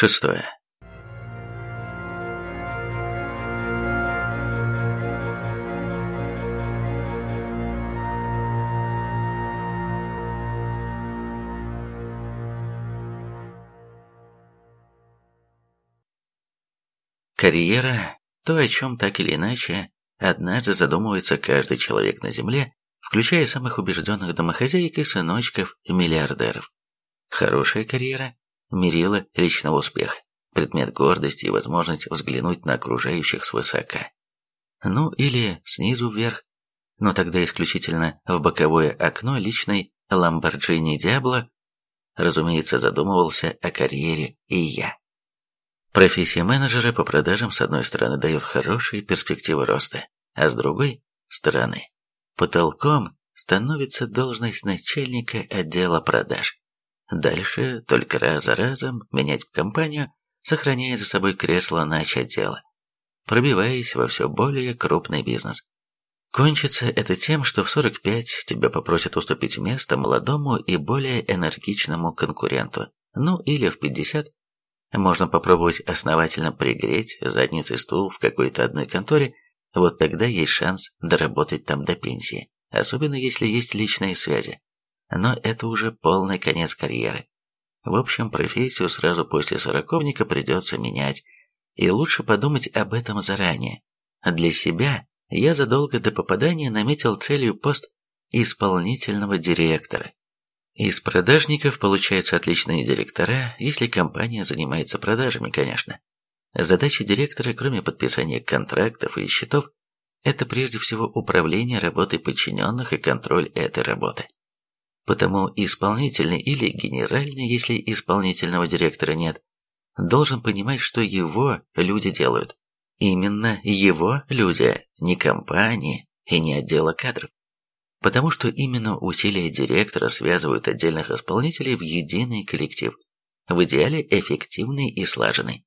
Шестое. Карьера – то, о чем так или иначе однажды задумывается каждый человек на Земле, включая самых убежденных домохозяек и сыночков миллиардеров. Хорошая карьера – мерила личного успеха, предмет гордости и возможность взглянуть на окружающих свысока. Ну или снизу вверх, но тогда исключительно в боковое окно личной Lamborghini Diablo, разумеется, задумывался о карьере и я. Профессия менеджера по продажам с одной стороны дает хорошие перспективы роста, а с другой стороны потолком становится должность начальника отдела продаж. Дальше только раз за разом менять компанию, сохраняя за собой кресло нач отдела, пробиваясь во все более крупный бизнес. Кончится это тем, что в 45 тебя попросят уступить место молодому и более энергичному конкуренту, ну или в 50 можно попробовать основательно пригреть задницей стул в какой-то одной конторе, вот тогда есть шанс доработать там до пенсии, особенно если есть личные связи. Но это уже полный конец карьеры. В общем, профессию сразу после сороковника придется менять, и лучше подумать об этом заранее. Для себя я задолго до попадания наметил целью пост исполнительного директора. Из продажников получаются отличные директора, если компания занимается продажами, конечно. Задача директора, кроме подписания контрактов и счетов, это прежде всего управление работой подчиненных и контроль этой работы. Потому исполнительный или генеральный, если исполнительного директора нет, должен понимать, что его люди делают. Именно его люди, не компании и не отдела кадров потому что именно усилия директора связывают отдельных исполнителей в единый коллектив, в идеале эффективный и слаженный.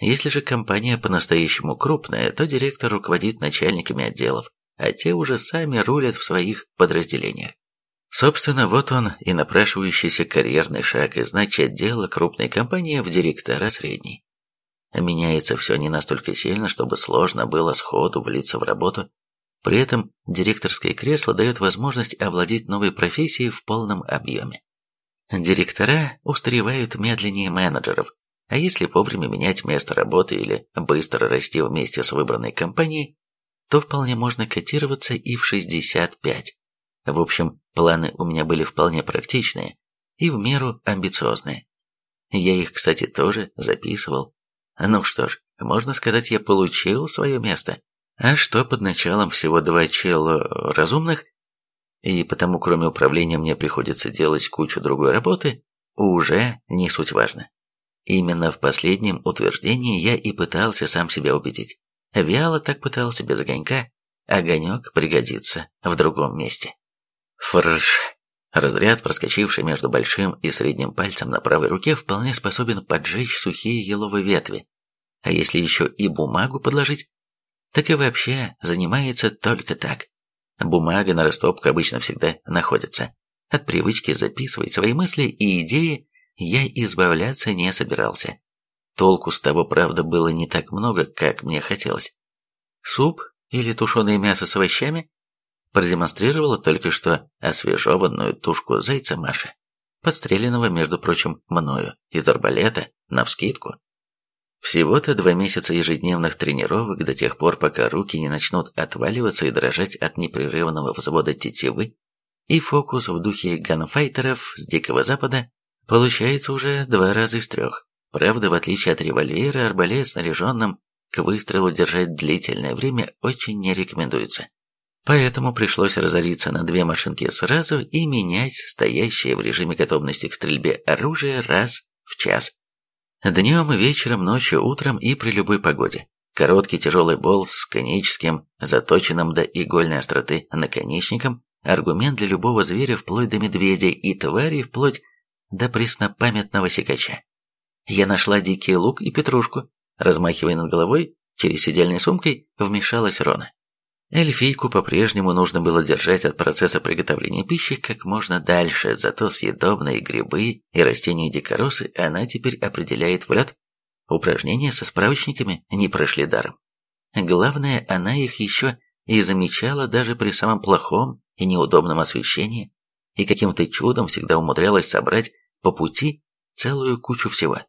Если же компания по-настоящему крупная, то директор руководит начальниками отделов, а те уже сами рулят в своих подразделениях. Собственно, вот он и напрашивающийся карьерный шаг из отдела крупной компании в директора средней. Меняется все не настолько сильно, чтобы сложно было сходу влиться в работу, при этом директорское кресло дает возможность овладеть новой профессией в полном объеме. Директора устаревают медленнее менеджеров, а если вовремя менять место работы или быстро расти вместе с выбранной компанией, то вполне можно котироваться и в 65. В общем, планы у меня были вполне практичные и в меру амбициозные. Я их, кстати, тоже записывал. Ну что ж, можно сказать, я получил свое место. А что под началом всего два чела разумных, и потому кроме управления мне приходится делать кучу другой работы, уже не суть важно. Именно в последнем утверждении я и пытался сам себя убедить. Вяло так пытался без огонька, огонек пригодится в другом месте. Фрш. Разряд, проскочивший между большим и средним пальцем на правой руке, вполне способен поджечь сухие еловые ветви. А если еще и бумагу подложить, так и вообще занимается только так. Бумага на растопку обычно всегда находится. От привычки записывать свои мысли и идеи я избавляться не собирался. Толку с того, правда, было не так много, как мне хотелось. Суп или тушеное мясо с овощами продемонстрировала только что освежеванную тушку зайца Маши, подстреленного, между прочим, мною из арбалета, навскидку. Всего-то два месяца ежедневных тренировок до тех пор, пока руки не начнут отваливаться и дрожать от непрерывного взвода тетивы, и фокус в духе ганфайтеров с Дикого Запада получается уже два раза из трех. Правда, в отличие от револьвера, арбалет снаряженным к выстрелу держать длительное время очень не рекомендуется. Поэтому пришлось разориться на две машинки сразу и менять стоящее в режиме готовности к стрельбе оружие раз в час. Днем, вечером, ночью, утром и при любой погоде. Короткий тяжелый болт с коническим, заточенным до игольной остроты наконечником, аргумент для любого зверя вплоть до медведя и твари вплоть до преснопамятного сикача. Я нашла дикий лук и петрушку. Размахивая над головой, через сидельной сумкой вмешалась Рона. Эльфийку по-прежнему нужно было держать от процесса приготовления пищи как можно дальше, зато съедобные грибы и растения дикоросы она теперь определяет в лед. упражнения со справочниками не прошли даром. Главное, она их еще и замечала даже при самом плохом и неудобном освещении, и каким-то чудом всегда умудрялась собрать по пути целую кучу всего,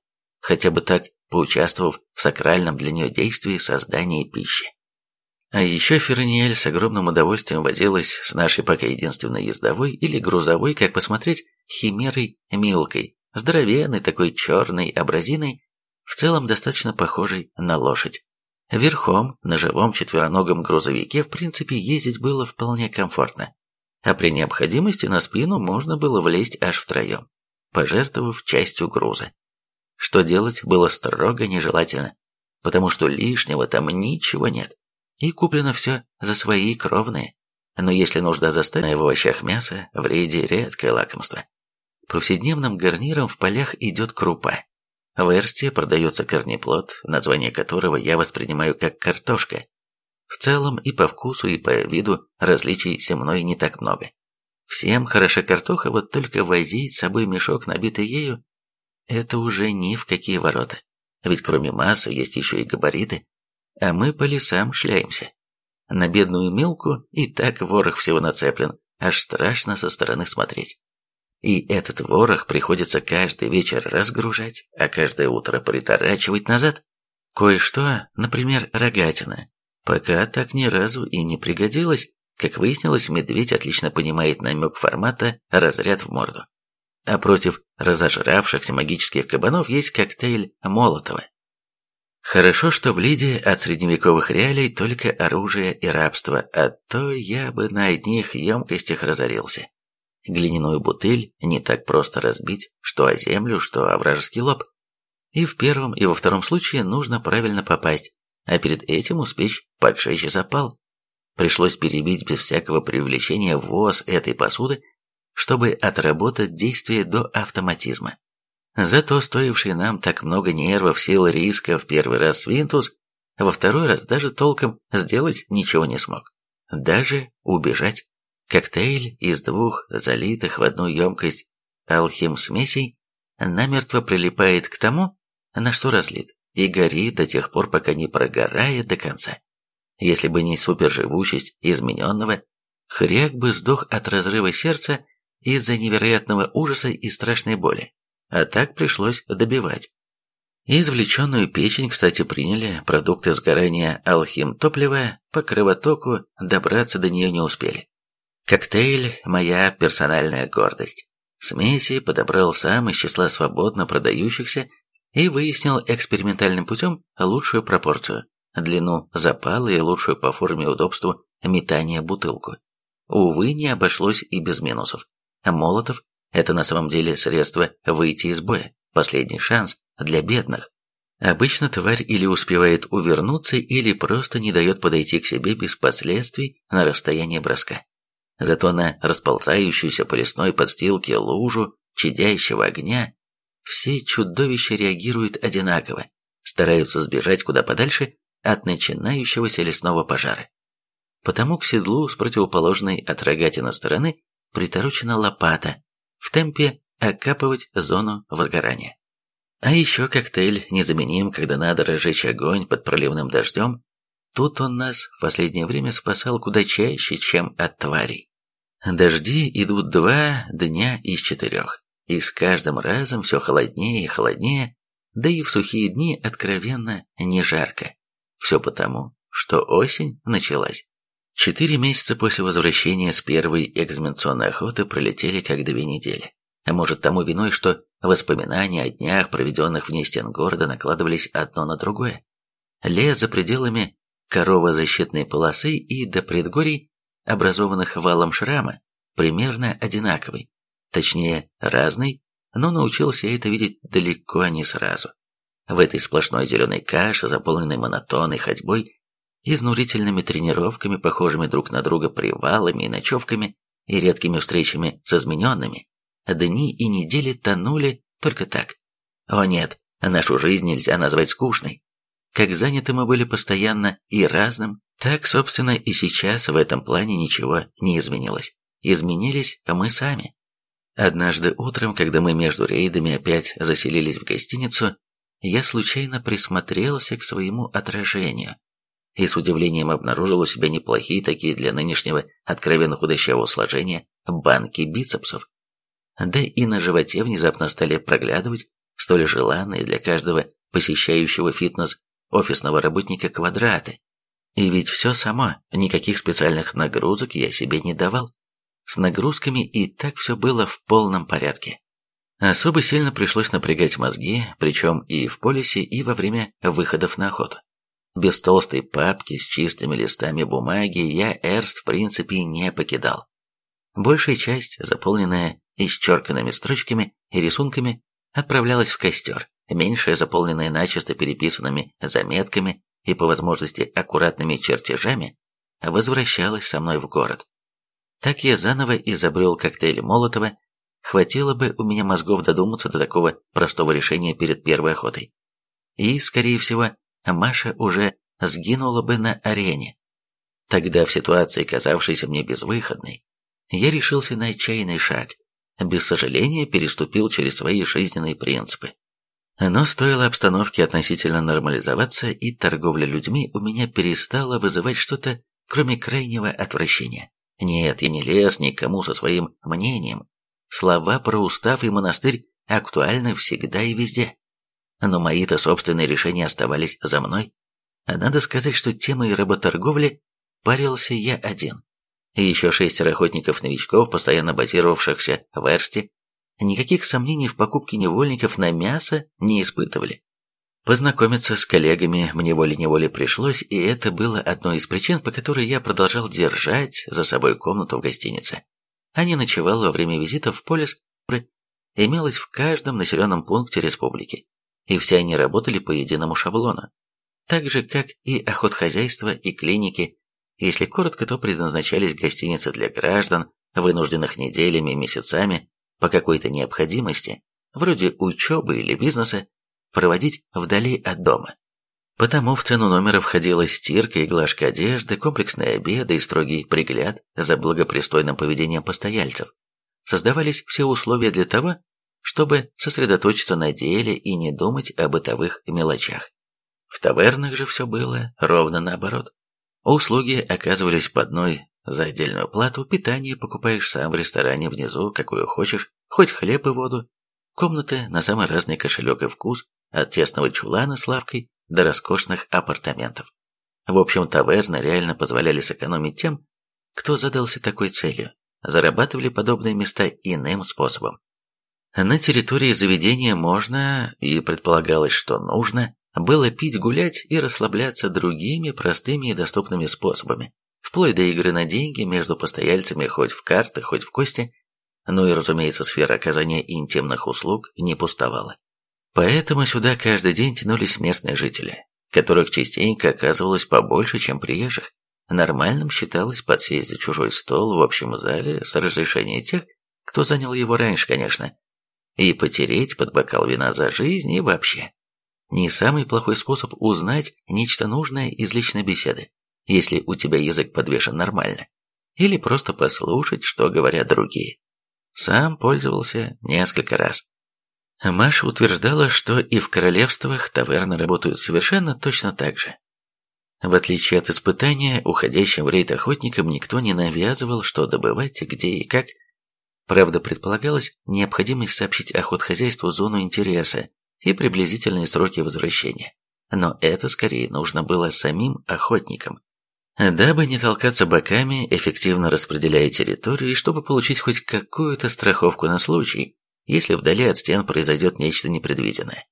хотя бы так поучаствовав в сакральном для нее действии создания пищи. А еще Ферниэль с огромным удовольствием возилась с нашей пока единственной ездовой или грузовой, как посмотреть, химерой Милкой, здоровенной такой черной абразиной, в целом достаточно похожей на лошадь. Верхом, на живом четвероногом грузовике, в принципе, ездить было вполне комфортно. А при необходимости на спину можно было влезть аж втроем, пожертвовав частью груза. Что делать было строго нежелательно, потому что лишнего там ничего нет и куплено все за свои кровные. Но если нужда заставить в овощах мясо, в рейде редкое лакомство. Повседневным гарниром в полях идет крупа. В Эрсте продается корнеплод, название которого я воспринимаю как картошка. В целом и по вкусу, и по виду различий со мной не так много. Всем хороша картоха, вот только возить с собой мешок, набитый ею, это уже ни в какие ворота. Ведь кроме массы есть еще и габариты, а мы по лесам шляемся. На бедную Милку и так ворох всего нацеплен, аж страшно со стороны смотреть. И этот ворох приходится каждый вечер разгружать, а каждое утро приторачивать назад. Кое-что, например, рогатина, пока так ни разу и не пригодилось. Как выяснилось, медведь отлично понимает намек формата «разряд в морду». А против разожравшихся магических кабанов есть коктейль Молотова. Хорошо, что в Лиде от средневековых реалий только оружие и рабство, а то я бы на одних емкостях разорился. Глиняную бутыль не так просто разбить, что о землю, что о вражеский лоб. И в первом, и во втором случае нужно правильно попасть, а перед этим успеть поджечь запал. Пришлось перебить без всякого привлечения ввоз этой посуды, чтобы отработать действие до автоматизма. Зато стоивший нам так много нервов, сил, риска в первый раз Свинтус, во второй раз даже толком сделать ничего не смог. Даже убежать. Коктейль из двух залитых в одну емкость алхим-смесей намертво прилипает к тому, на что разлит, и горит до тех пор, пока не прогорает до конца. Если бы не суперживучесть измененного, хряк бы сдох от разрыва сердца из-за невероятного ужаса и страшной боли а так пришлось добивать. Извлеченную печень, кстати, приняли, продукты сгорания алхим топлива по кровотоку добраться до нее не успели. Коктейль – моя персональная гордость. Смеси подобрал сам из числа свободно продающихся и выяснил экспериментальным путем лучшую пропорцию, длину запала и лучшую по форме и удобству метания бутылку. Увы, не обошлось и без минусов. Молотов это на самом деле средство выйти из боя, последний шанс для бедных. Обычно тварь или успевает увернуться, или просто не дает подойти к себе без последствий на расстояние броска. Зато на расползающуюся по лесной подстилке лужу чадящего огня все чудовища реагируют одинаково, стараются сбежать куда подальше от начинающегося лесного пожара. Потому к седлу с противоположной от рогатина стороны приторочена лопата, в темпе окапывать зону возгорания. А еще коктейль незаменим, когда надо разжечь огонь под проливным дождем. Тут он нас в последнее время спасал куда чаще, чем от тварей. Дожди идут два дня из четырех, и с каждым разом все холоднее и холоднее, да и в сухие дни откровенно не жарко. Все потому, что осень началась. Четыре месяца после возвращения с первой экзаменационной охоты пролетели как две недели. А может тому виной, что воспоминания о днях, проведенных вне стен города, накладывались одно на другое. Лет за пределами коровозащитной полосы и до предгорий, образованных валом шрама, примерно одинаковый. Точнее, разный, но научился это видеть далеко не сразу. В этой сплошной зеленой каше, заполненной монотонной ходьбой, изнурительными тренировками, похожими друг на друга привалами и ночевками, и редкими встречами с измененными, дни и недели тонули только так. О нет, нашу жизнь нельзя назвать скучной. Как заняты мы были постоянно и разным, так, собственно, и сейчас в этом плане ничего не изменилось. Изменились мы сами. Однажды утром, когда мы между рейдами опять заселились в гостиницу, я случайно присмотрелся к своему отражению и с удивлением обнаружил у себя неплохие такие для нынешнего откровенно худощавого сложения банки бицепсов. Да и на животе внезапно стали проглядывать столь желанные для каждого посещающего фитнес офисного работника квадраты. И ведь все само, никаких специальных нагрузок я себе не давал. С нагрузками и так все было в полном порядке. Особо сильно пришлось напрягать мозги, причем и в полисе, и во время выходов на охоту. Без толстой папки с чистыми листами бумаги я Эрст в принципе не покидал. Большая часть, заполненная исчерканными строчками и рисунками, отправлялась в костер, меньшая, заполненная начисто переписанными заметками и по возможности аккуратными чертежами, возвращалась со мной в город. Так я заново изобрел коктейль Молотова, хватило бы у меня мозгов додуматься до такого простого решения перед первой охотой. И, скорее всего, Маша уже сгинула бы на арене. Тогда в ситуации, казавшейся мне безвыходной, я решился на отчаянный шаг, без сожаления переступил через свои жизненные принципы. Но стоило обстановке относительно нормализоваться, и торговля людьми у меня перестала вызывать что-то, кроме крайнего отвращения. Нет, я не лез никому со своим мнением. Слова про устав и монастырь актуальны всегда и везде. Но мои-то собственные решения оставались за мной. А надо сказать, что темой работорговли парился я один. И еще шестеро охотников-новичков, постоянно базировавшихся в Эрсте, никаких сомнений в покупке невольников на мясо не испытывали. Познакомиться с коллегами мне волей-неволей пришлось, и это было одной из причин, по которой я продолжал держать за собой комнату в гостинице. А не ночевал во время визита в полис, имелось в каждом населенном пункте республики, и все они работали по единому шаблону. Так же, как и охотхозяйство и клиники, если коротко, то предназначались гостиницы для граждан, вынужденных неделями и месяцами по какой-то необходимости, вроде учебы или бизнеса, проводить вдали от дома. Потому в цену номера входила стирка и глажка одежды, комплексные обеды и строгий пригляд за благопристойным поведением постояльцев. Создавались все условия для того, чтобы сосредоточиться на деле и не думать о бытовых мелочах. В тавернах же все было ровно наоборот. Услуги оказывались по одной за отдельную плату, питание покупаешь сам в ресторане внизу, какое хочешь, хоть хлеб и воду, комнаты на самый разный кошелек и вкус, от тесного чулана с лавкой до роскошных апартаментов. В общем, таверны реально позволяли сэкономить тем, кто задался такой целью, зарабатывали подобные места иным способом. На территории заведения можно, и предполагалось, что нужно, было пить, гулять и расслабляться другими простыми и доступными способами, вплоть до игры на деньги между постояльцами хоть в карты, хоть в кости, ну и, разумеется, сфера оказания интимных услуг не пустовала. Поэтому сюда каждый день тянулись местные жители, которых частенько оказывалось побольше, чем приезжих. Нормальным считалось подсесть за чужой стол в общем зале с разрешения тех, кто занял его раньше, конечно, и потереть под бокал вина за жизнь и вообще. Не самый плохой способ узнать нечто нужное из личной беседы, если у тебя язык подвешен нормально, или просто послушать, что говорят другие. Сам пользовался несколько раз. Маша утверждала, что и в королевствах таверны работают совершенно точно так же. В отличие от испытания, уходящим в рейд охотникам никто не навязывал, что добывать, где и как, Правда, предполагалась необходимость сообщить охотхозяйству зону интереса и приблизительные сроки возвращения. Но это скорее нужно было самим охотникам. Дабы не толкаться боками, эффективно распределяя территорию, и чтобы получить хоть какую-то страховку на случай, если вдали от стен произойдет нечто непредвиденное.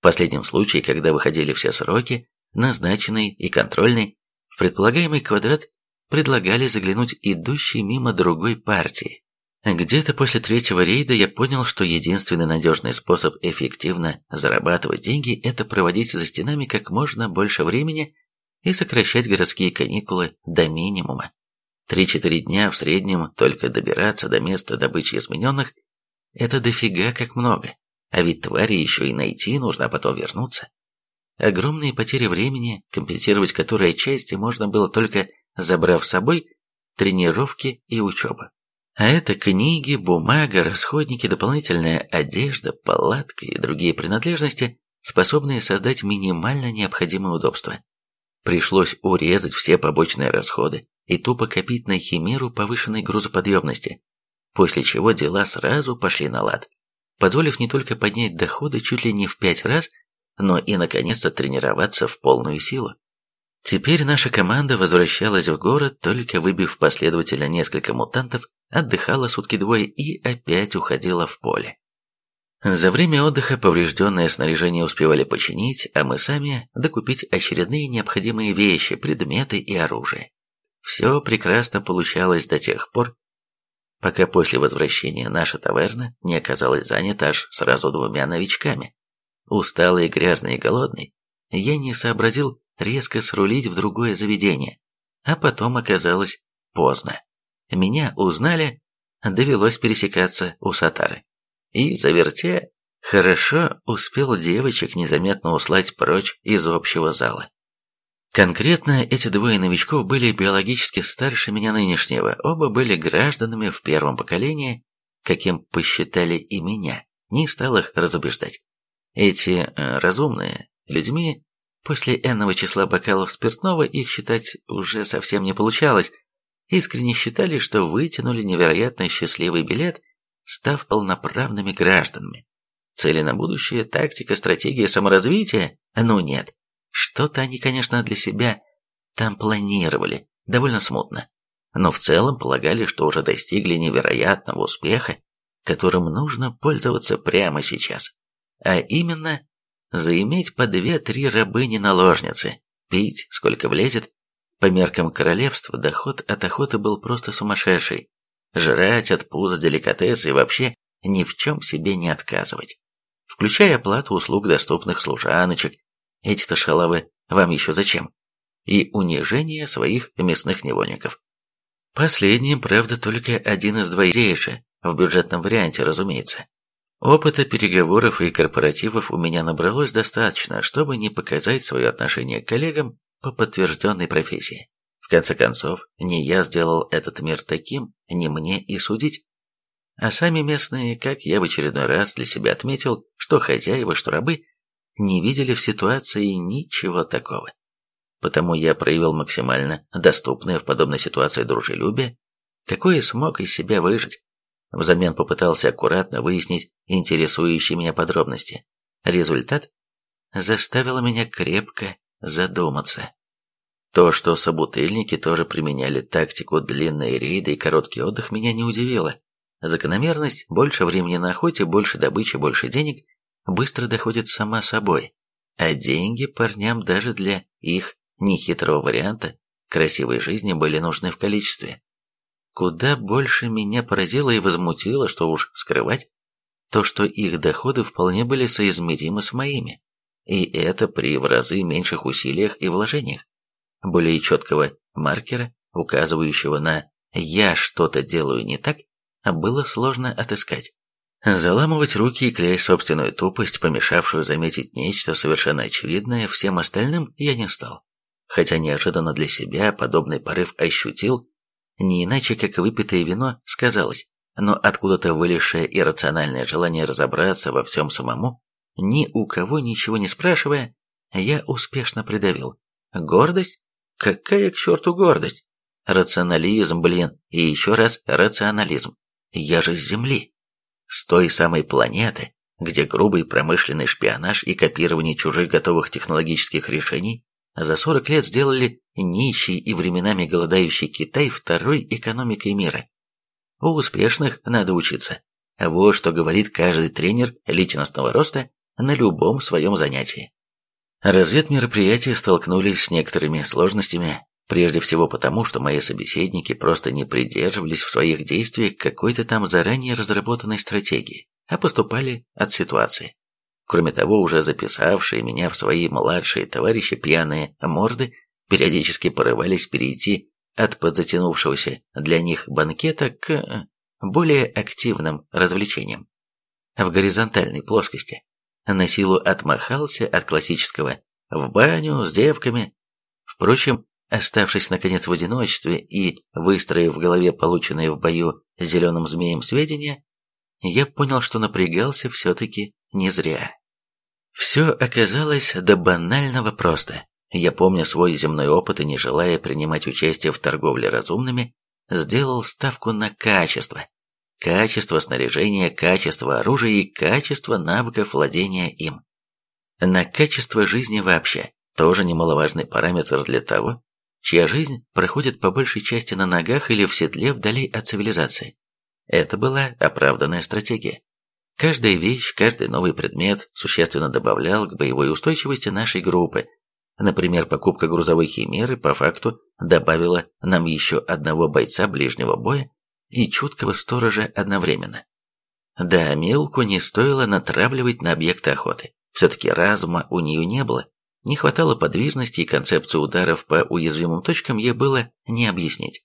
В последнем случае, когда выходили все сроки, назначенный и контрольный, в предполагаемый квадрат предлагали заглянуть идущей мимо другой партии, где-то после третьего рейда я понял, что единственный надежный способ эффективно зарабатывать деньги – это проводить за стенами как можно больше времени и сокращать городские каникулы до минимума. Три-четыре дня в среднем только добираться до места добычи измененных – это дофига как много, а ведь твари еще и найти нужно, а потом вернуться. Огромные потери времени, компенсировать которые отчасти можно было только забрав с собой тренировки и учебу. А это книги, бумага, расходники, дополнительная одежда, палатка и другие принадлежности, способные создать минимально необходимое удобство. Пришлось урезать все побочные расходы и тупо копить на химеру повышенной грузоподъемности, после чего дела сразу пошли на лад, позволив не только поднять доходы чуть ли не в пять раз, но и наконец-то тренироваться в полную силу. Теперь наша команда возвращалась в город, только выбив последовательно несколько мутантов, отдыхала сутки-двое и опять уходила в поле. За время отдыха поврежденное снаряжение успевали починить, а мы сами докупить очередные необходимые вещи, предметы и оружие. Все прекрасно получалось до тех пор, пока после возвращения наша таверна не оказалась занята аж сразу двумя новичками. Усталый, грязный и голодный, я не сообразил резко срулить в другое заведение, а потом оказалось поздно. Меня узнали, довелось пересекаться у Сатары и, завертя, хорошо успел девочек незаметно услать прочь из общего зала. Конкретно эти двое новичков были биологически старше меня нынешнего, оба были гражданами в первом поколении, каким посчитали и меня, не стал их разубеждать. Эти э, разумные людьми, после энного числа бокалов спиртного их считать уже совсем не получалось, искренне считали, что вытянули невероятно счастливый билет став полноправными гражданами. Цели на будущее, тактика, стратегия саморазвития? Ну нет. Что-то они, конечно, для себя там планировали, довольно смутно. Но в целом полагали, что уже достигли невероятного успеха, которым нужно пользоваться прямо сейчас. А именно, заиметь по две-три рабыни-наложницы, пить, сколько влезет. По меркам королевства доход от охоты был просто сумасшедший жрать от пуза деликатесы и вообще ни в чем себе не отказывать. Включая оплату услуг доступных служаночек, эти-то шалавы вам еще зачем? И унижение своих мясных невольников. Последним, правда, только один из двоих в бюджетном варианте, разумеется. Опыта переговоров и корпоративов у меня набралось достаточно, чтобы не показать свое отношение к коллегам по подтвержденной профессии. В конце концов, не я сделал этот мир таким, не мне и судить. А сами местные, как я в очередной раз для себя отметил, что хозяева, что рабы, не видели в ситуации ничего такого. Потому я проявил максимально доступное в подобной ситуации дружелюбие, какое смог из себя выжить. Взамен попытался аккуратно выяснить интересующие меня подробности. Результат заставил меня крепко задуматься. То, что собутыльники тоже применяли тактику длинные рейды и короткий отдых, меня не удивило. Закономерность больше времени на охоте, больше добычи, больше денег быстро доходит сама собой. А деньги парням даже для их нехитрого варианта красивой жизни были нужны в количестве. Куда больше меня поразило и возмутило, что уж скрывать, то, что их доходы вполне были соизмеримы с моими. И это при в разы меньших усилиях и вложениях более четкого маркера, указывающего на «я что-то делаю не так», было сложно отыскать. Заламывать руки и клясть собственную тупость, помешавшую заметить нечто совершенно очевидное всем остальным, я не стал. Хотя неожиданно для себя подобный порыв ощутил, не иначе как выпитое вино сказалось, но откуда-то вылезшее иррациональное желание разобраться во всем самому, ни у кого ничего не спрашивая, я успешно придавил. Гордость? Какая к черту гордость? Рационализм, блин, и еще раз рационализм. Я же с Земли. С той самой планеты, где грубый промышленный шпионаж и копирование чужих готовых технологических решений за 40 лет сделали нищий и временами голодающий Китай второй экономикой мира. У успешных надо учиться. Вот что говорит каждый тренер личностного роста на любом своем занятии. Разведмероприятия столкнулись с некоторыми сложностями, прежде всего потому, что мои собеседники просто не придерживались в своих действиях какой-то там заранее разработанной стратегии, а поступали от ситуации. Кроме того, уже записавшие меня в свои младшие товарищи пьяные морды периодически порывались перейти от подзатянувшегося для них банкета к э, более активным развлечениям. В горизонтальной плоскости на силу отмахался от классического «в баню с девками». Впрочем, оставшись наконец в одиночестве и выстроив в голове полученные в бою зеленым змеем сведения, я понял, что напрягался все-таки не зря. Все оказалось до банального просто. Я помню свой земной опыт и, не желая принимать участие в торговле разумными, сделал ставку на качество. Качество снаряжения, качество оружия и качество навыков владения им. На качество жизни вообще, тоже немаловажный параметр для того, чья жизнь проходит по большей части на ногах или в седле вдали от цивилизации. Это была оправданная стратегия. Каждая вещь, каждый новый предмет существенно добавлял к боевой устойчивости нашей группы. Например, покупка грузовой химеры по факту добавила нам еще одного бойца ближнего боя и чуткого сторожа одновременно. Да, Милку не стоило натравливать на объекты охоты. Все-таки разума у нее не было. Не хватало подвижности и концепцию ударов по уязвимым точкам ей было не объяснить.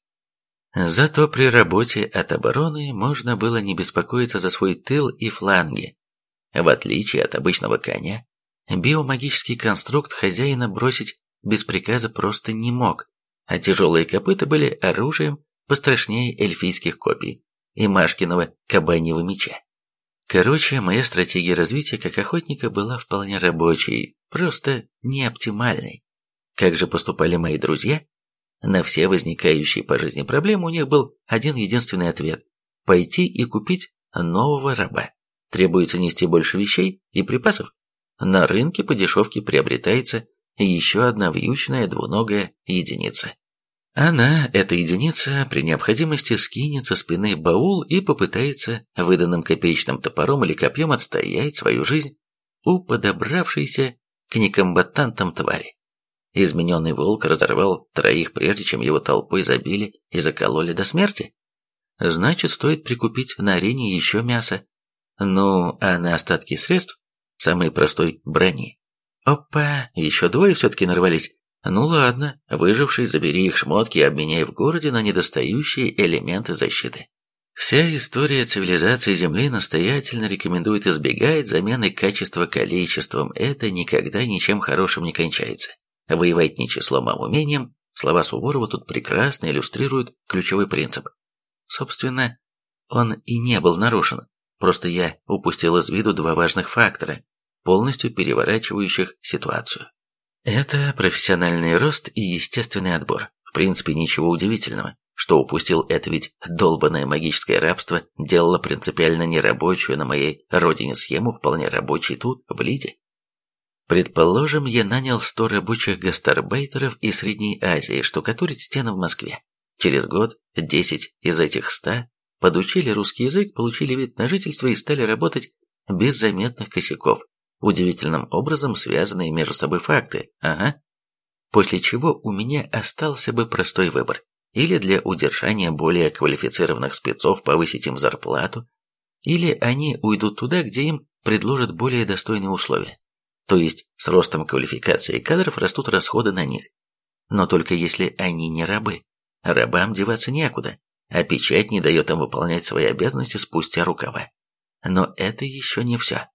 Зато при работе от обороны можно было не беспокоиться за свой тыл и фланги. В отличие от обычного коня, биомагический конструкт хозяина бросить без приказа просто не мог, а тяжелые копыта были оружием пострашнее эльфийских копий и Машкиного кабаньего меча. Короче, моя стратегия развития как охотника была вполне рабочей, просто не оптимальной. Как же поступали мои друзья? На все возникающие по жизни проблемы у них был один единственный ответ – пойти и купить нового раба. Требуется нести больше вещей и припасов. На рынке по дешевке приобретается еще одна вьючная двуногая единица. Она, эта единица, при необходимости скинет со спины баул и попытается выданным копеечным топором или копьем отстоять свою жизнь у подобравшейся к некомбатантам твари. Измененный волк разорвал троих, прежде чем его толпой забили и закололи до смерти. Значит, стоит прикупить на арене еще мясо. Ну, а на остатки средств, самой простой брони. Опа, еще двое все-таки нарвались. Ну ладно, выживший, забери их шмотки и обменяй в городе на недостающие элементы защиты. Вся история цивилизации Земли настоятельно рекомендует избегать замены качества количеством, это никогда ничем хорошим не кончается. Воевать не числом, а умением. Слова Суворова тут прекрасно иллюстрируют ключевой принцип. Собственно, он и не был нарушен. Просто я упустил из виду два важных фактора, полностью переворачивающих ситуацию. Это профессиональный рост и естественный отбор. В принципе, ничего удивительного, что упустил это ведь долбанное магическое рабство делало принципиально нерабочую на моей родине схему, вполне рабочей тут, в Лиде. Предположим, я нанял 100 рабочих гастарбайтеров из Средней Азии штукатурить стены в Москве. Через год 10 из этих 100 подучили русский язык, получили вид на жительство и стали работать без заметных косяков, удивительным образом связанные между собой факты, ага. После чего у меня остался бы простой выбор. Или для удержания более квалифицированных спецов повысить им зарплату, или они уйдут туда, где им предложат более достойные условия. То есть с ростом квалификации кадров растут расходы на них. Но только если они не рабы. Рабам деваться некуда, а печать не дает им выполнять свои обязанности спустя рукава. Но это еще не все.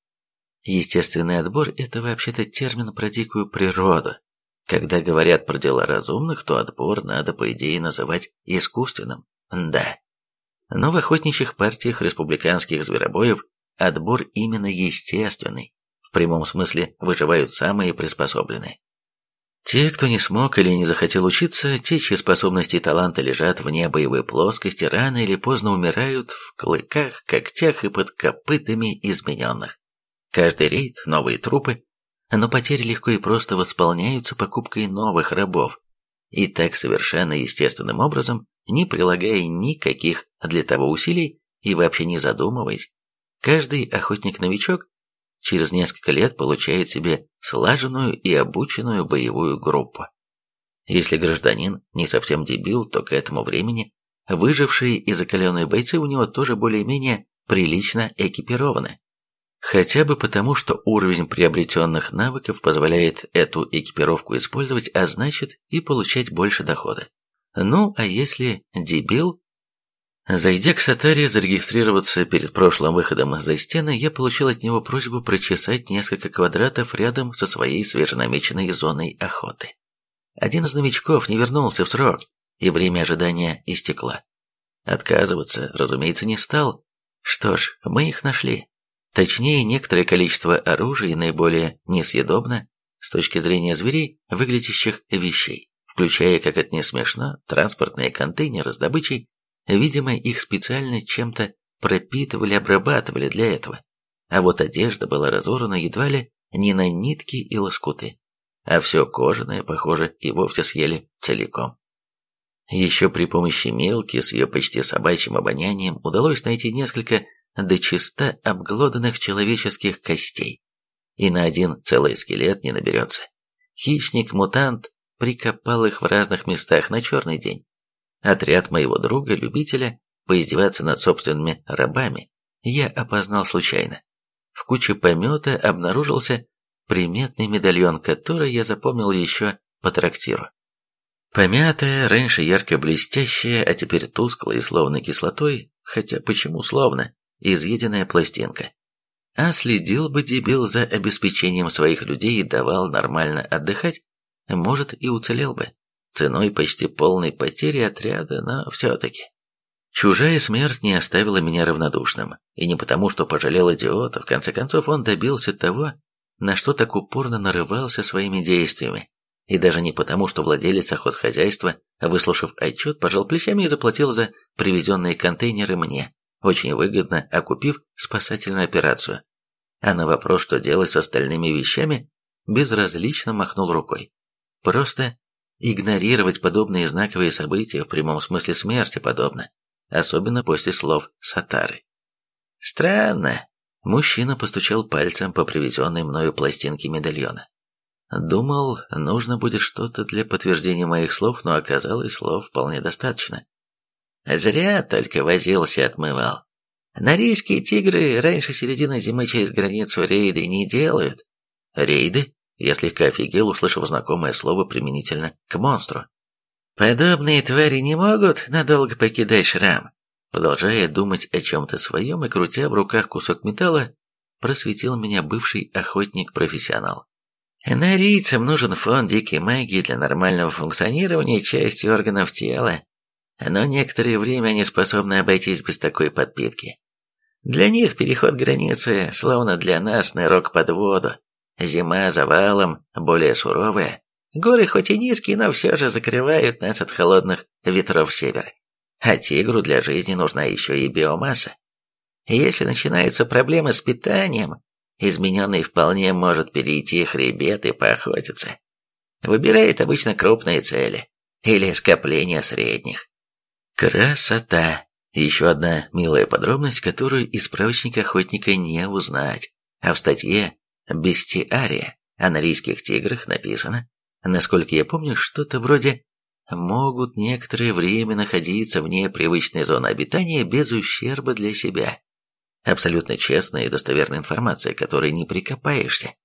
Естественный отбор – это вообще-то термин про дикую природу. Когда говорят про дела разумных, то отбор надо, по идее, называть искусственным. Да. Но в охотничьих партиях республиканских зверобоев отбор именно естественный. В прямом смысле выживают самые приспособленные. Те, кто не смог или не захотел учиться, те, чьи способности и таланты лежат вне боевой плоскости, рано или поздно умирают в клыках, когтях и под копытами измененных. Каждый рейд – новые трупы, но потери легко и просто восполняются покупкой новых рабов. И так совершенно естественным образом, не прилагая никаких для того усилий и вообще не задумываясь, каждый охотник-новичок через несколько лет получает себе слаженную и обученную боевую группу. Если гражданин не совсем дебил, то к этому времени выжившие и закаленные бойцы у него тоже более-менее прилично экипированы. Хотя бы потому, что уровень приобретенных навыков позволяет эту экипировку использовать, а значит и получать больше дохода. Ну, а если дебил, Зайдя к Сатаре зарегистрироваться перед прошлым выходом за стены, я получил от него просьбу прочесать несколько квадратов рядом со своей свеженамеченной зоной охоты. Один из новичков не вернулся в срок, и время ожидания истекло. Отказываться, разумеется, не стал. Что ж, мы их нашли. Точнее, некоторое количество оружия наиболее несъедобно с точки зрения зверей, выглядящих вещей, включая, как это не смешно, транспортные контейнеры с добычей. Видимо, их специально чем-то пропитывали, обрабатывали для этого. А вот одежда была разорвана едва ли не на нитки и лоскуты, а все кожаное, похоже, и вовсе съели целиком. Еще при помощи Милки с ее почти собачьим обонянием удалось найти несколько дочисто обглоданных человеческих костей, и на один целый скелет не наберется. Хищник-мутант прикопал их в разных местах на черный день. Отряд моего друга-любителя поиздеваться над собственными рабами я опознал случайно. В куче помета обнаружился приметный медальон, который я запомнил еще по трактиру. Помятая, раньше ярко блестящая, а теперь тусклая и словно кислотой, хотя почему словно, изъеденная пластинка. А следил бы дебил за обеспечением своих людей и давал нормально отдыхать, может и уцелел бы, ценой почти полной потери отряда, но все-таки. Чужая смерть не оставила меня равнодушным, и не потому, что пожалел идиота, в конце концов он добился того, на что так упорно нарывался своими действиями, и даже не потому, что владелец охотхозяйства, выслушав отчет, пожал плечами и заплатил за привезенные контейнеры мне, очень выгодно окупив спасательную операцию. А на вопрос, что делать с остальными вещами, безразлично махнул рукой. Просто игнорировать подобные знаковые события в прямом смысле смерти подобно, особенно после слов Сатары. Странно. Мужчина постучал пальцем по привезенной мною пластинке медальона. Думал, нужно будет что-то для подтверждения моих слов, но оказалось, слов вполне достаточно. Зря только возился отмывал. Норийские тигры раньше середины зимы через границу рейды не делают. Рейды? Я слегка офигел, услышав знакомое слово применительно к монстру. Подобные твари не могут надолго покидать шрам. Продолжая думать о чем-то своем и крутя в руках кусок металла, просветил меня бывший охотник-профессионал. Норийцам нужен фон дикой магии для нормального функционирования части органов тела, но некоторое время они способны обойтись без такой подпитки. Для них переход границы, словно для нас, нырок под воду. Зима за валом, более суровая. Горы хоть и низкие, но все же закрывают нас от холодных ветров севера. А тигру для жизни нужна еще и биомасса. Если начинаются проблемы с питанием, измененный вполне может перейти хребет и поохотиться. Выбирает обычно крупные цели или скопления средних. Красота! Еще одна милая подробность, которую из справочника охотника не узнать. А в статье «Бестиария» о норийских тиграх написано, насколько я помню, что-то вроде «могут некоторое время находиться вне привычной зоны обитания без ущерба для себя». Абсолютно честная и достоверная информация, которой не прикопаешься.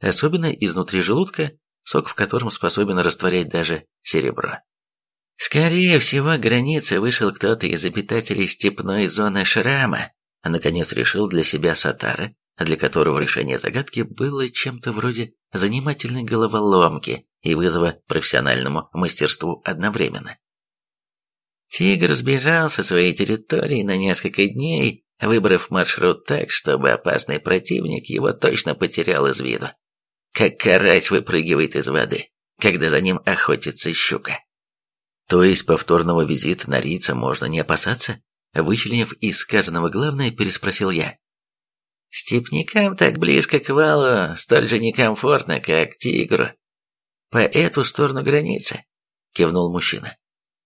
Особенно изнутри желудка, сок в котором способен растворять даже серебро. Скорее всего, границы вышел кто-то из обитателей степной зоны Шрама, а наконец решил для себя Сатара, для которого решение загадки было чем-то вроде занимательной головоломки и вызова профессиональному мастерству одновременно. Тигр сбежал со своей территории на несколько дней выбрав маршрут так, чтобы опасный противник его точно потерял из виду. Как карась выпрыгивает из воды, когда за ним охотится щука. То есть повторного визита на Рица можно не опасаться? Вычленив из сказанного главное, переспросил я. Степнякам так близко к валу столь же некомфортно, как тигру. По эту сторону границы, кивнул мужчина.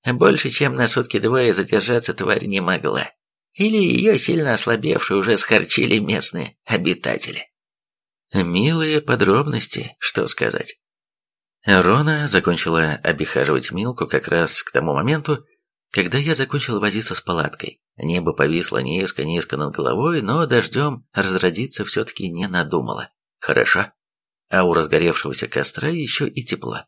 Больше, чем на сутки двое задержаться тварь не могла. Или ее сильно ослабевшие уже схорчили местные обитатели. Милые подробности, что сказать. Рона закончила обихаживать Милку как раз к тому моменту, когда я закончил возиться с палаткой. Небо повисло низко-низко над головой, но дождем разродиться все-таки не надумало. Хорошо. А у разгоревшегося костра еще и тепло.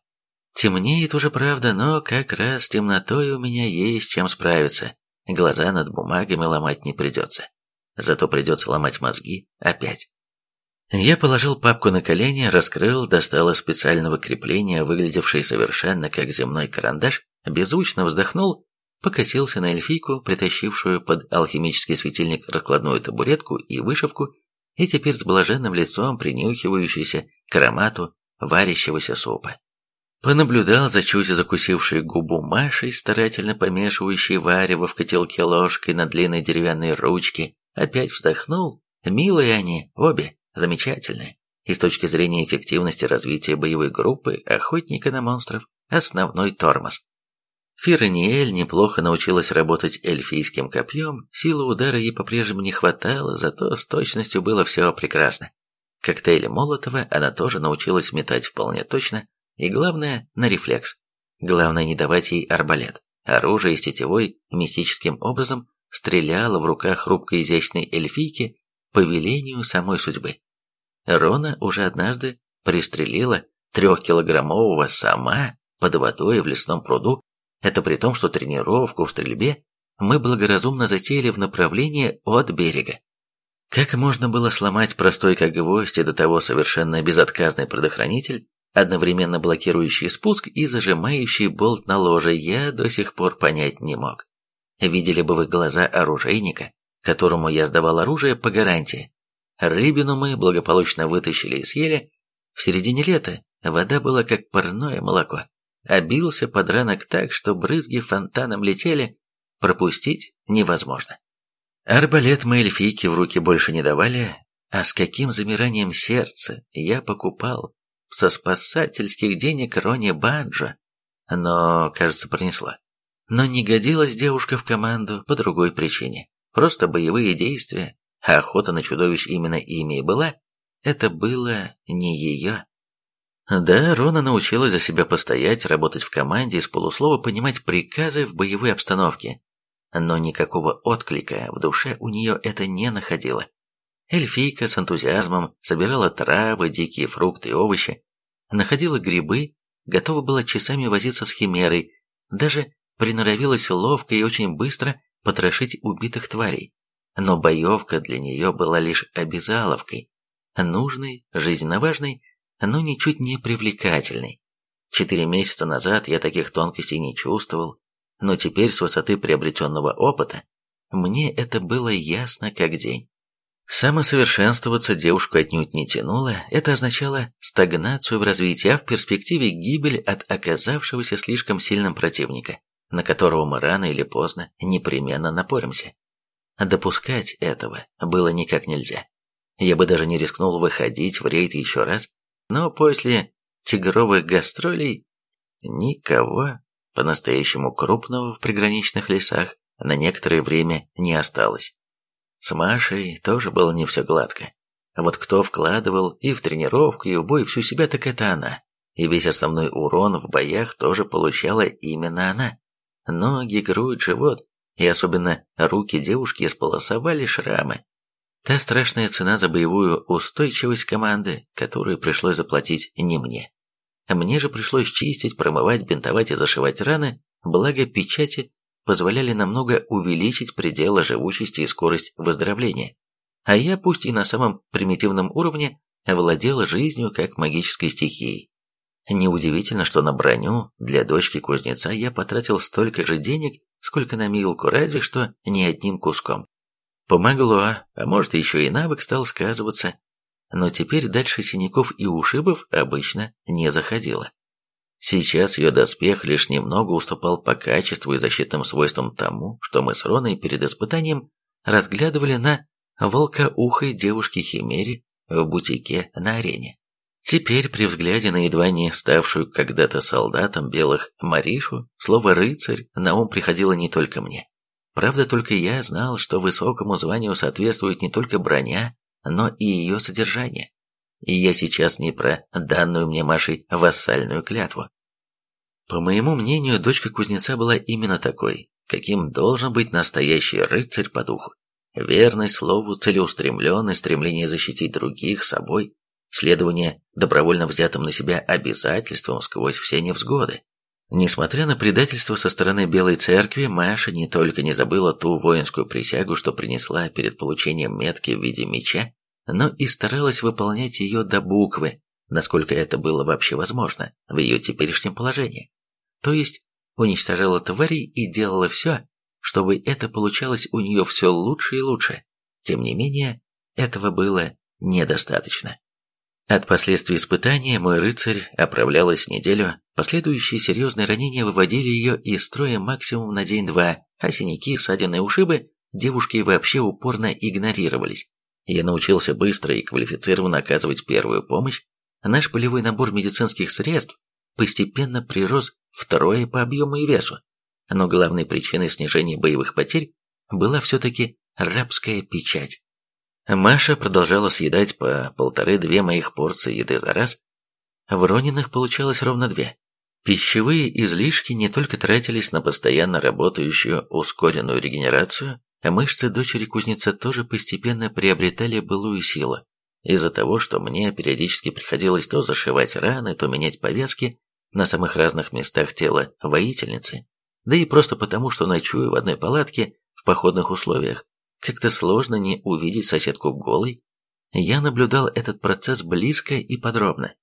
Темнеет уже, правда, но как раз темнотой у меня есть чем справиться. Глаза над бумагами ломать не придется. Зато придется ломать мозги опять. Я положил папку на колени, раскрыл, достал из специального крепления, выглядевший совершенно как земной карандаш, беззвучно вздохнул, покосился на эльфийку, притащившую под алхимический светильник раскладную табуретку и вышивку, и теперь с блаженным лицом принюхивающийся к аромату варящегося супа. Понаблюдал за чуть закусившей губу Машей, старательно помешивающей варево в котелке ложкой на длинной деревянной ручке, опять вздохнул. Милые они, обе, замечательные. И с точки зрения эффективности развития боевой группы охотника на монстров основной тормоз. Фираниэль неплохо научилась работать эльфийским копьем, силы удара ей по-прежнему не хватало, зато с точностью было все прекрасно. Коктейли Молотова она тоже научилась метать вполне точно, и главное, на рефлекс. Главное не давать ей арбалет. Оружие из тетевой мистическим образом стреляло в руках хрупкой изящной эльфийки по велению самой судьбы. Рона уже однажды пристрелила трехкилограммового сама под водой в лесном пруду, это при том, что тренировку в стрельбе мы благоразумно затеяли в направлении от берега. Как можно было сломать простой как гвоздь и до того совершенно безотказный предохранитель, одновременно блокирующий спуск и зажимающий болт на ложе, я до сих пор понять не мог. Видели бы вы глаза оружейника, которому я сдавал оружие по гарантии. Рыбину мы благополучно вытащили и съели. В середине лета вода была как парное молоко. Обился подранок так, что брызги фонтаном летели, пропустить невозможно. Арбалет мы эльфийке в руки больше не давали, а с каким замиранием сердца я покупал со спасательских денег Рони Банджо, но, кажется, пронесла. Но не годилась девушка в команду по другой причине. Просто боевые действия, а охота на чудовищ именно ими и была, это было не ее. Да, Рона научилась за себя постоять, работать в команде и с полуслова понимать приказы в боевой обстановке. Но никакого отклика в душе у нее это не находило. Эльфийка с энтузиазмом собирала травы, дикие фрукты и овощи, находила грибы, готова была часами возиться с химерой, даже приноровилась ловко и очень быстро потрошить убитых тварей. Но боевка для нее была лишь обязаловкой, нужной, жизненно важной, но ничуть не привлекательной. Четыре месяца назад я таких тонкостей не чувствовал, но теперь с высоты приобретенного опыта мне это было ясно как день. Самосовершенствоваться девушку отнюдь не тянуло, это означало стагнацию в развитии, а в перспективе гибель от оказавшегося слишком сильным противника, на которого мы рано или поздно непременно напоримся. Допускать этого было никак нельзя. Я бы даже не рискнул выходить в рейд еще раз, но после тигровых гастролей никого по-настоящему крупного в приграничных лесах на некоторое время не осталось. С Машей тоже было не все гладко. А вот кто вкладывал и в тренировку, и в бой всю себя, так это она. И весь основной урон в боях тоже получала именно она. Ноги, грудь, живот и особенно руки девушки исполосовали шрамы. Та страшная цена за боевую устойчивость команды, которую пришлось заплатить не мне. Мне же пришлось чистить, промывать, бинтовать и зашивать раны, благо печати позволяли намного увеличить пределы живучести и скорость выздоровления. А я, пусть и на самом примитивном уровне, владел жизнью как магической стихией. Неудивительно, что на броню для дочки кузнеца я потратил столько же денег, сколько на Милку, разве что не одним куском. Помогло, а может еще и навык стал сказываться, но теперь дальше синяков и ушибов обычно не заходило. Сейчас ее доспех лишь немного уступал по качеству и защитным свойствам тому, что мы с Роной перед испытанием разглядывали на волкоухой девушке-химере в бутике на арене. Теперь, при взгляде на едва не ставшую когда-то солдатом белых Маришу, слово «рыцарь» на ум приходило не только мне. Правда, только я знал, что высокому званию соответствует не только броня, но и ее содержание. И я сейчас не про данную мне Машей вассальную клятву. По моему мнению, дочка кузнеца была именно такой, каким должен быть настоящий рыцарь по духу. Верность слову, целеустремленность, стремление защитить других собой, следование добровольно взятым на себя обязательствам сквозь все невзгоды. Несмотря на предательство со стороны Белой Церкви, Маша не только не забыла ту воинскую присягу, что принесла перед получением метки в виде меча, но и старалась выполнять ее до буквы, насколько это было вообще возможно в ее теперешнем положении. То есть уничтожала тварей и делала все, чтобы это получалось у нее все лучше и лучше. Тем не менее, этого было недостаточно. От последствий испытания мой рыцарь оправлялась неделю, последующие серьезные ранения выводили ее из строя максимум на день-два, а синяки, ссадины и ушибы девушки вообще упорно игнорировались. Я научился быстро и квалифицированно оказывать первую помощь, наш полевой набор медицинских средств постепенно прирос втрое по объему и весу. Но главной причиной снижения боевых потерь была все-таки рабская печать. Маша продолжала съедать по полторы-две моих порции еды за раз. В Рониных получалось ровно две. Пищевые излишки не только тратились на постоянно работающую ускоренную регенерацию, а мышцы дочери кузнеца тоже постепенно приобретали былую силу. Из-за того, что мне периодически приходилось то зашивать раны, то менять повязки на самых разных местах тела воительницы, да и просто потому, что ночую в одной палатке в походных условиях, как-то сложно не увидеть соседку голой. Я наблюдал этот процесс близко и подробно.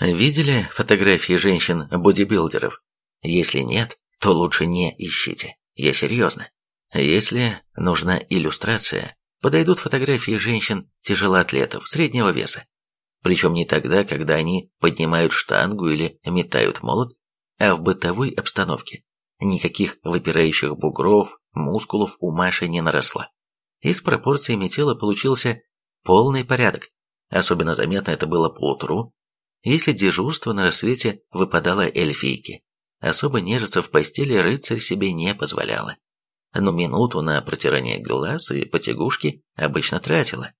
Видели фотографии женщин-бодибилдеров? Если нет, то лучше не ищите. Я серьезно. Если нужна иллюстрация, подойдут фотографии женщин-тяжелоатлетов среднего веса. Причем не тогда, когда они поднимают штангу или метают молот, а в бытовой обстановке. Никаких выпирающих бугров, мускулов у Маши не наросло и с пропорциями тела получился полный порядок. Особенно заметно это было по утру, если дежурство на рассвете выпадало эльфийке. Особо нежиться в постели рыцарь себе не позволяла. Но минуту на протирание глаз и потягушки обычно тратила.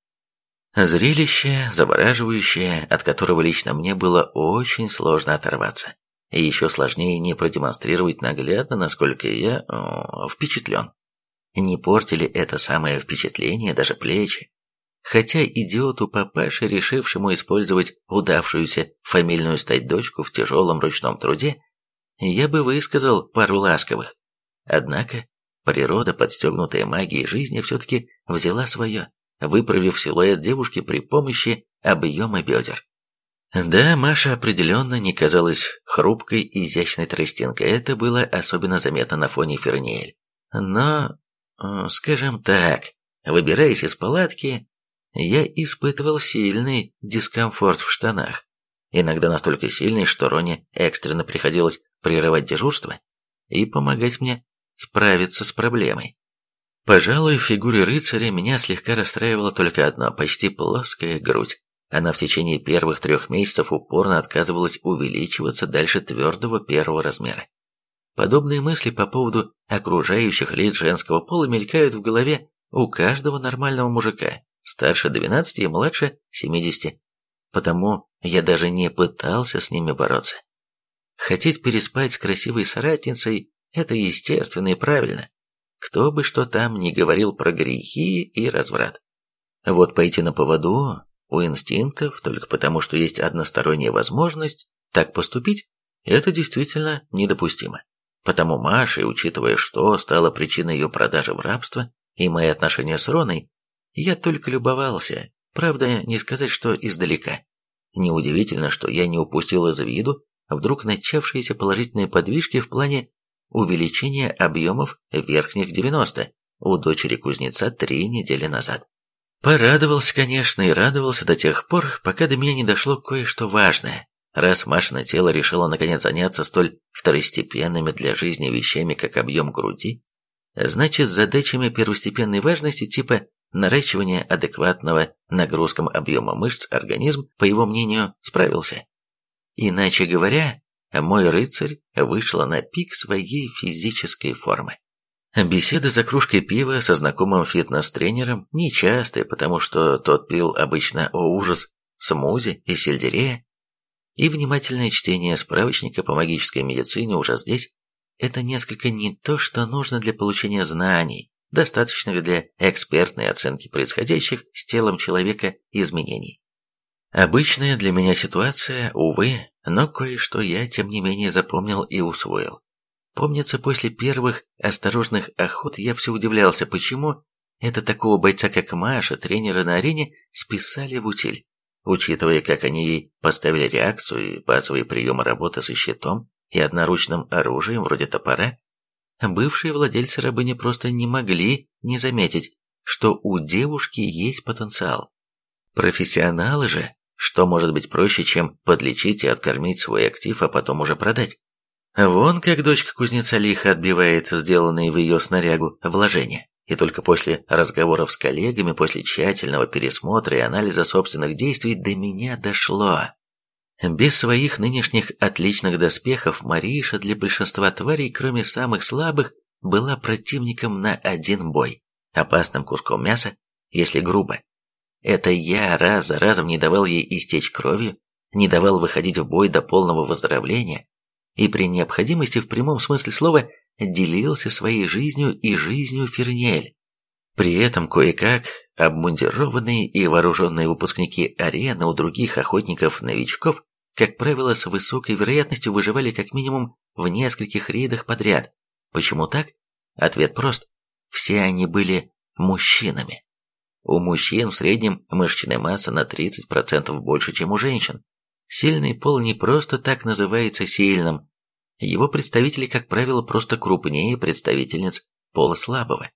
Зрелище, завораживающее, от которого лично мне было очень сложно оторваться. И еще сложнее не продемонстрировать наглядно, насколько я впечатлен. Не портили это самое впечатление даже плечи. Хотя идиоту папаше, решившему использовать удавшуюся фамильную стать дочку в тяжелом ручном труде, я бы высказал пару ласковых. Однако природа, подстегнутая магией жизни, все-таки взяла свое, выправив силуэт девушки при помощи объема бедер. Да, Маша определенно не казалась хрупкой и изящной тростинкой, это было особенно заметно на фоне Ферниэль. Но скажем так, выбираясь из палатки, я испытывал сильный дискомфорт в штанах. Иногда настолько сильный, что Роне экстренно приходилось прерывать дежурство и помогать мне справиться с проблемой. Пожалуй, в фигуре рыцаря меня слегка расстраивала только одна, почти плоская грудь. Она в течение первых трех месяцев упорно отказывалась увеличиваться дальше твердого первого размера. Подобные мысли по поводу окружающих лиц женского пола мелькают в голове у каждого нормального мужика, старше 12 и младше 70. Потому я даже не пытался с ними бороться. Хотеть переспать с красивой соратницей – это естественно и правильно. Кто бы что там ни говорил про грехи и разврат. Вот пойти на поводу у инстинктов только потому, что есть односторонняя возможность так поступить, это действительно недопустимо. Потому Маша, учитывая, что стало причиной ее продажи в рабство, и мои отношения с Роной, я только любовался, правда, не сказать, что издалека. Неудивительно, что я не упустил из виду вдруг начавшиеся положительные подвижки в плане увеличения объемов верхних 90 у дочери кузнеца три недели назад. Порадовался, конечно, и радовался до тех пор, пока до меня не дошло кое-что важное. Раз Машина тело решило наконец заняться столь второстепенными для жизни вещами, как объем груди, значит, задачами первостепенной важности типа наращивания адекватного нагрузкам объема мышц организм, по его мнению, справился. Иначе говоря, мой рыцарь вышла на пик своей физической формы. Беседы за кружкой пива со знакомым фитнес-тренером нечастые, потому что тот пил обычно о ужас смузи и сельдерея, и внимательное чтение справочника по магической медицине уже здесь – это несколько не то, что нужно для получения знаний, достаточных для экспертной оценки происходящих с телом человека изменений. Обычная для меня ситуация, увы, но кое-что я, тем не менее, запомнил и усвоил. Помнится, после первых осторожных охот я все удивлялся, почему это такого бойца, как Маша, тренера на арене, списали в утиль учитывая, как они ей поставили реакцию и базовые приемы работы со щитом и одноручным оружием вроде топора, бывшие владельцы рабыни просто не могли не заметить, что у девушки есть потенциал. Профессионалы же, что может быть проще, чем подлечить и откормить свой актив, а потом уже продать? Вон как дочка кузнеца лихо отбивает сделанные в ее снарягу вложения. И только после разговоров с коллегами, после тщательного пересмотра и анализа собственных действий до меня дошло. Без своих нынешних отличных доспехов Мариша для большинства тварей, кроме самых слабых, была противником на один бой, опасным куском мяса, если грубо. Это я раз за разом не давал ей истечь кровью, не давал выходить в бой до полного выздоровления, и при необходимости в прямом смысле слова делился своей жизнью и жизнью Фернель. При этом кое-как обмундированные и вооруженные выпускники арены у других охотников-новичков, как правило, с высокой вероятностью выживали как минимум в нескольких рейдах подряд. Почему так? Ответ прост. Все они были мужчинами. У мужчин в среднем мышечная масса на 30% больше, чем у женщин. Сильный пол не просто так называется сильным, его представители, как правило, просто крупнее представительниц пола слабого.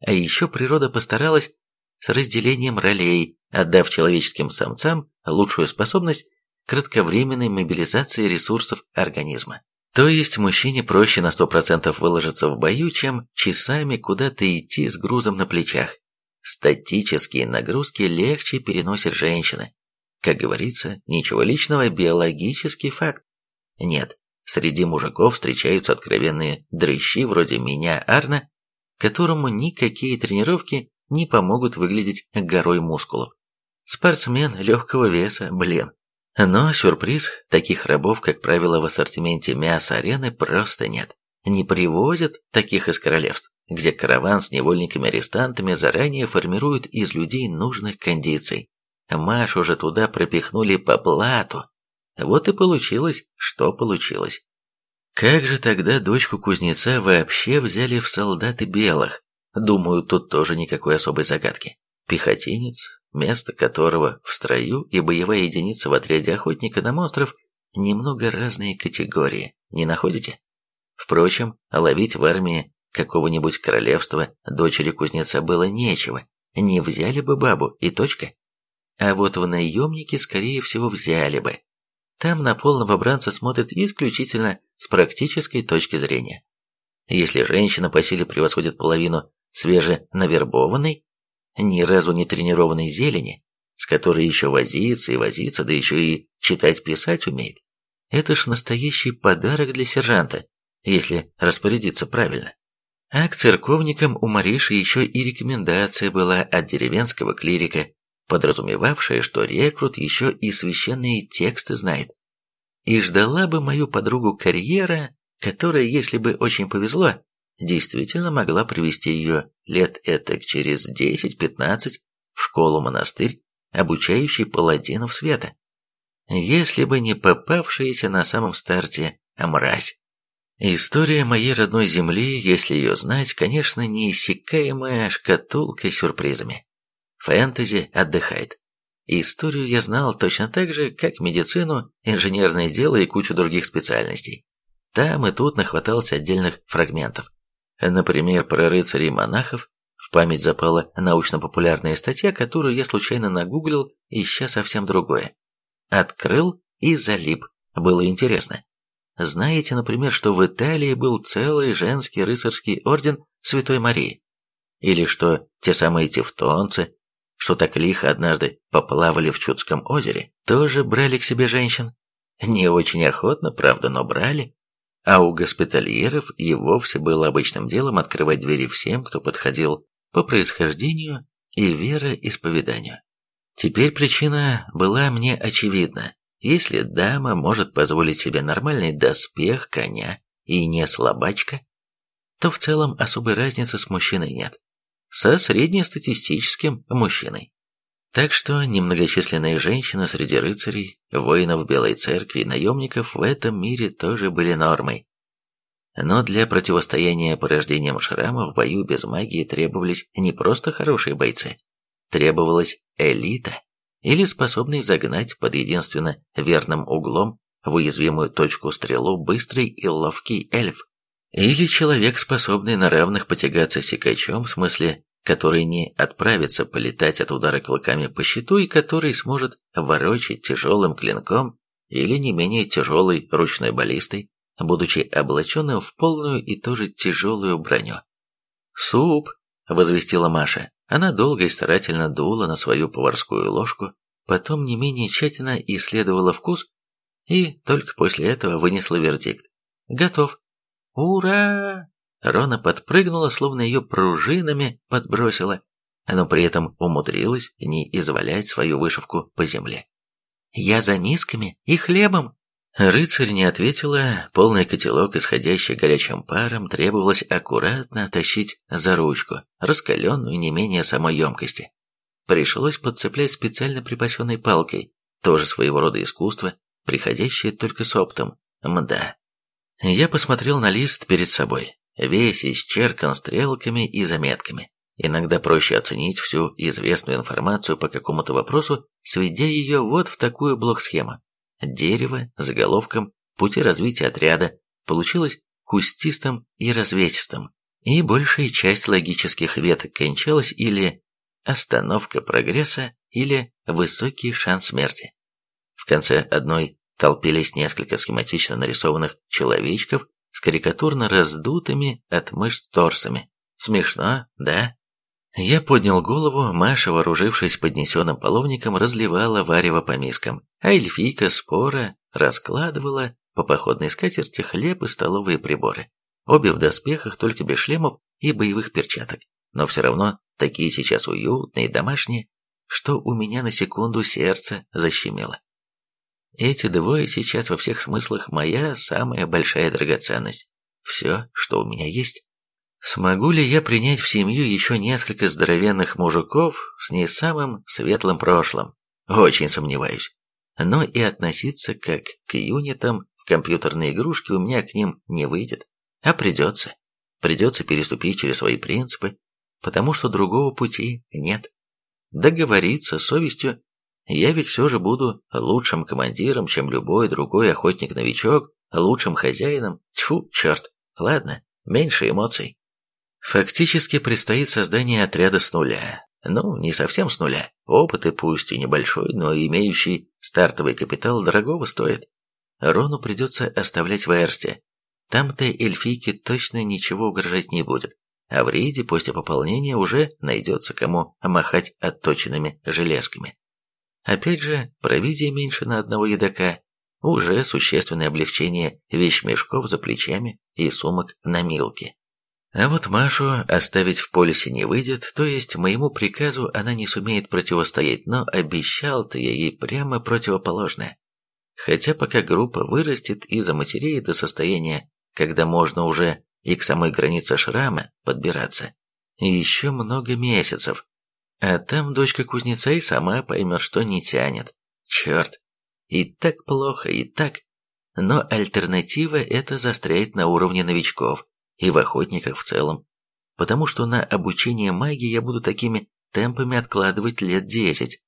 А еще природа постаралась с разделением ролей, отдав человеческим самцам лучшую способность кратковременной мобилизации ресурсов организма. То есть мужчине проще на 100% выложиться в бою, чем часами куда-то идти с грузом на плечах. Статические нагрузки легче переносят женщины. Как говорится, ничего личного, биологический факт. Нет, Среди мужиков встречаются откровенные дрыщи вроде меня, Арна, которому никакие тренировки не помогут выглядеть горой мускулов. Спортсмен легкого веса, блин. Но сюрприз, таких рабов, как правило, в ассортименте мяса-арены просто нет. Не привозят таких из королевств, где караван с невольниками-арестантами заранее формируют из людей нужных кондиций. Машу уже туда пропихнули по блату, вот и получилось, что получилось. Как же тогда дочку кузнеца вообще взяли в солдаты белых? Думаю, тут тоже никакой особой загадки. Пехотинец, место которого в строю и боевая единица в отряде охотника на монстров немного разные категории, не находите? Впрочем, ловить в армии какого-нибудь королевства дочери кузнеца было нечего, не взяли бы бабу и точка. А вот в наемники, скорее всего, взяли бы. Там на пол новобранца смотрят исключительно с практической точки зрения. Если женщина по силе превосходит половину свеженавербованной, ни разу не тренированной зелени, с которой еще возиться и возиться, да еще и читать-писать умеет, это ж настоящий подарок для сержанта, если распорядиться правильно. А к церковникам у Мариши еще и рекомендация была от деревенского клирика подразумевавшая, что рекрут еще и священные тексты знает. И ждала бы мою подругу карьера, которая, если бы очень повезло, действительно могла привести ее лет этак через 10-15 в школу-монастырь, обучающий паладинов света. Если бы не попавшаяся на самом старте мразь. История моей родной земли, если ее знать, конечно, неиссякаемая шкатулка сюрпризами. Фэнтези отдыхает. Историю я знал точно так же, как медицину, инженерное дело и кучу других специальностей. Там и тут нахватался отдельных фрагментов. Например, про рыцарей монахов в память запала научно-популярная статья, которую я случайно нагуглил, ища совсем другое. Открыл и залип. Было интересно. Знаете, например, что в Италии был целый женский рыцарский орден Святой Марии? Или что те самые тевтонцы что так лихо однажды поплавали в Чудском озере, тоже брали к себе женщин. Не очень охотно, правда, но брали. А у госпитальеров и вовсе было обычным делом открывать двери всем, кто подходил по происхождению и вероисповеданию. Теперь причина была мне очевидна. Если дама может позволить себе нормальный доспех, коня и не слабачка, то в целом особой разницы с мужчиной нет со среднестатистическим мужчиной. Так что немногочисленные женщины среди рыцарей, воинов Белой Церкви и наемников в этом мире тоже были нормой. Но для противостояния порождениям шрама в бою без магии требовались не просто хорошие бойцы, требовалась элита, или способный загнать под единственно верным углом в уязвимую точку стрелу быстрый и ловкий эльф. Или человек, способный на равных потягаться сикачом, в смысле который не отправится полетать от удара клыками по щиту и который сможет ворочать тяжелым клинком или не менее тяжелой ручной баллистой, будучи облаченным в полную и тоже тяжелую броню. «Суп!» — возвестила Маша. Она долго и старательно дула на свою поварскую ложку, потом не менее тщательно исследовала вкус и только после этого вынесла вердикт. «Готов!» «Ура!» Рона подпрыгнула, словно ее пружинами подбросила, но при этом умудрилась не извалять свою вышивку по земле. «Я за мисками и хлебом!» Рыцарь не ответила, полный котелок, исходящий горячим паром, требовалось аккуратно тащить за ручку, раскаленную не менее самой емкости. Пришлось подцеплять специально припасенной палкой, тоже своего рода искусство, приходящее только с оптом. Мда. Я посмотрел на лист перед собой весь исчеркан стрелками и заметками. Иногда проще оценить всю известную информацию по какому-то вопросу, сведя ее вот в такую блок-схему. Дерево, заголовком, пути развития отряда получилось кустистым и развесистым, и большая часть логических веток кончалась или остановка прогресса, или высокий шанс смерти. В конце одной толпились несколько схематично нарисованных человечков с карикатурно раздутыми от мышц торсами. Смешно, да? Я поднял голову, Маша, вооружившись поднесенным половником, разливала варево по мискам, а эльфийка спора раскладывала по походной скатерти хлеб и столовые приборы. Обе в доспехах, только без шлемов и боевых перчаток, но все равно такие сейчас уютные, домашние, что у меня на секунду сердце защемило. Эти двое сейчас во всех смыслах моя самая большая драгоценность. Все, что у меня есть. Смогу ли я принять в семью еще несколько здоровенных мужиков с не самым светлым прошлым? Очень сомневаюсь. Но и относиться как к юнитам в компьютерные игрушки у меня к ним не выйдет. А придется. Придется переступить через свои принципы, потому что другого пути нет. Договориться с совестью я ведь все же буду лучшим командиром, чем любой другой охотник-новичок, лучшим хозяином. Тьфу, черт. Ладно, меньше эмоций. Фактически предстоит создание отряда с нуля. Ну, не совсем с нуля. Опыт и пусть и небольшой, но имеющий стартовый капитал дорогого стоит. Рону придется оставлять в Эрсте. Там-то эльфийке точно ничего угрожать не будет. А в Риде после пополнения уже найдется кому махать отточенными железками. Опять же, провизия меньше на одного едока, уже существенное облегчение вещмешков за плечами и сумок на милке. А вот Машу оставить в полисе не выйдет, то есть моему приказу она не сумеет противостоять, но обещал-то я ей прямо противоположное. Хотя пока группа вырастет и заматереет до состояния, когда можно уже и к самой границе шрама подбираться, еще много месяцев, а там дочка кузнеца и сама поймет, что не тянет. Черт, и так плохо, и так. Но альтернатива – это застрять на уровне новичков и в охотниках в целом. Потому что на обучение магии я буду такими темпами откладывать лет десять.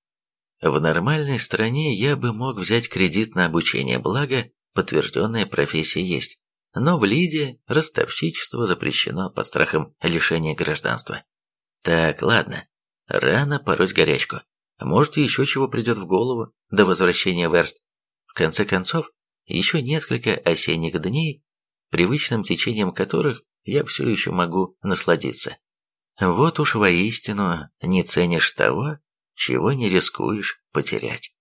В нормальной стране я бы мог взять кредит на обучение, благо подтвержденная профессия есть. Но в Лиде ростовщичество запрещено под страхом лишения гражданства. Так, ладно, Рано пороть горячку. Может, еще чего придет в голову до возвращения в Эрст. В конце концов, еще несколько осенних дней, привычным течением которых я все еще могу насладиться. Вот уж воистину не ценишь того, чего не рискуешь потерять.